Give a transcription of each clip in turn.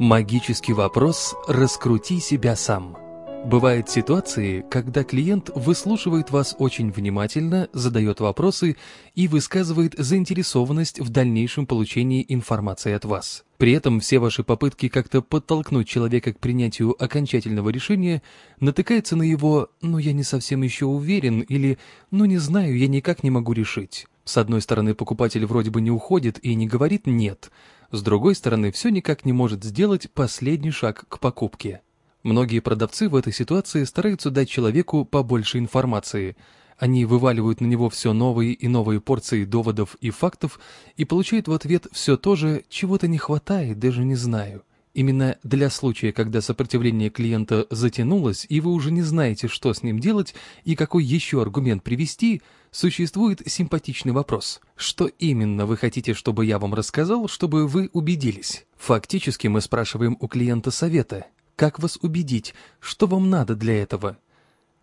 Магический вопрос «Раскрути себя сам». Бывают ситуации, когда клиент выслушивает вас очень внимательно, задает вопросы и высказывает заинтересованность в дальнейшем получении информации от вас. При этом все ваши попытки как-то подтолкнуть человека к принятию окончательного решения натыкаются на его «ну я не совсем еще уверен» или «ну не знаю, я никак не могу решить». С одной стороны, покупатель вроде бы не уходит и не говорит «нет», с другой стороны, все никак не может сделать последний шаг к покупке. Многие продавцы в этой ситуации стараются дать человеку побольше информации. Они вываливают на него все новые и новые порции доводов и фактов и получают в ответ все то же «чего-то не хватает, даже не знаю». Именно для случая, когда сопротивление клиента затянулось, и вы уже не знаете, что с ним делать и какой еще аргумент привести, существует симпатичный вопрос. Что именно вы хотите, чтобы я вам рассказал, чтобы вы убедились? Фактически мы спрашиваем у клиента совета. Как вас убедить? Что вам надо для этого?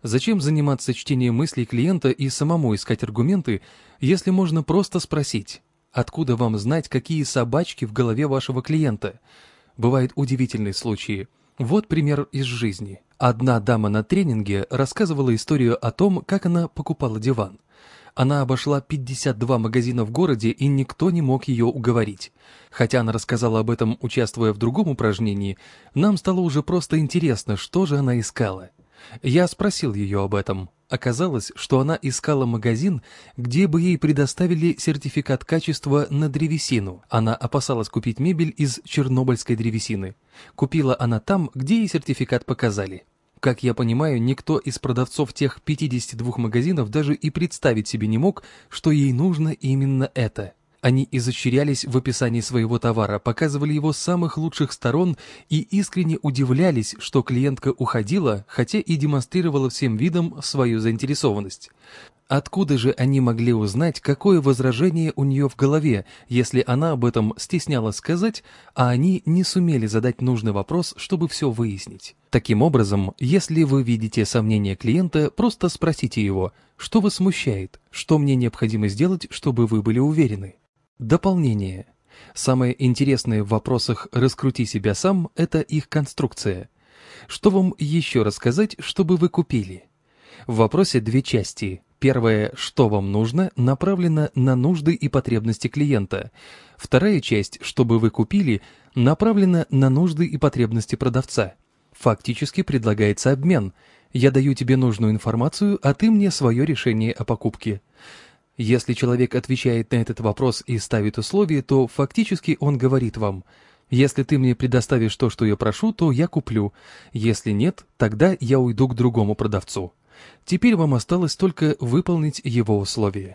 Зачем заниматься чтением мыслей клиента и самому искать аргументы, если можно просто спросить, откуда вам знать, какие собачки в голове вашего клиента – Бывают удивительные случаи. Вот пример из жизни. Одна дама на тренинге рассказывала историю о том, как она покупала диван. Она обошла 52 магазина в городе, и никто не мог ее уговорить. Хотя она рассказала об этом, участвуя в другом упражнении, нам стало уже просто интересно, что же она искала. Я спросил ее об этом. Оказалось, что она искала магазин, где бы ей предоставили сертификат качества на древесину. Она опасалась купить мебель из чернобыльской древесины. Купила она там, где ей сертификат показали. Как я понимаю, никто из продавцов тех 52 магазинов даже и представить себе не мог, что ей нужно именно это. Они изощрялись в описании своего товара, показывали его с самых лучших сторон и искренне удивлялись, что клиентка уходила, хотя и демонстрировала всем видом свою заинтересованность. Откуда же они могли узнать, какое возражение у нее в голове, если она об этом стесняла сказать, а они не сумели задать нужный вопрос, чтобы все выяснить? Таким образом, если вы видите сомнения клиента, просто спросите его, что вас смущает, что мне необходимо сделать, чтобы вы были уверены. Дополнение. Самое интересное в вопросах «раскрути себя сам» — это их конструкция. Что вам еще рассказать, чтобы вы купили? В вопросе две части. Первая «что вам нужно» направлена на нужды и потребности клиента. Вторая часть «чтобы вы купили» направлена на нужды и потребности продавца. Фактически предлагается обмен. Я даю тебе нужную информацию, а ты мне свое решение о покупке. Если человек отвечает на этот вопрос и ставит условия, то фактически он говорит вам «Если ты мне предоставишь то, что я прошу, то я куплю. Если нет, тогда я уйду к другому продавцу». Теперь вам осталось только выполнить его условия.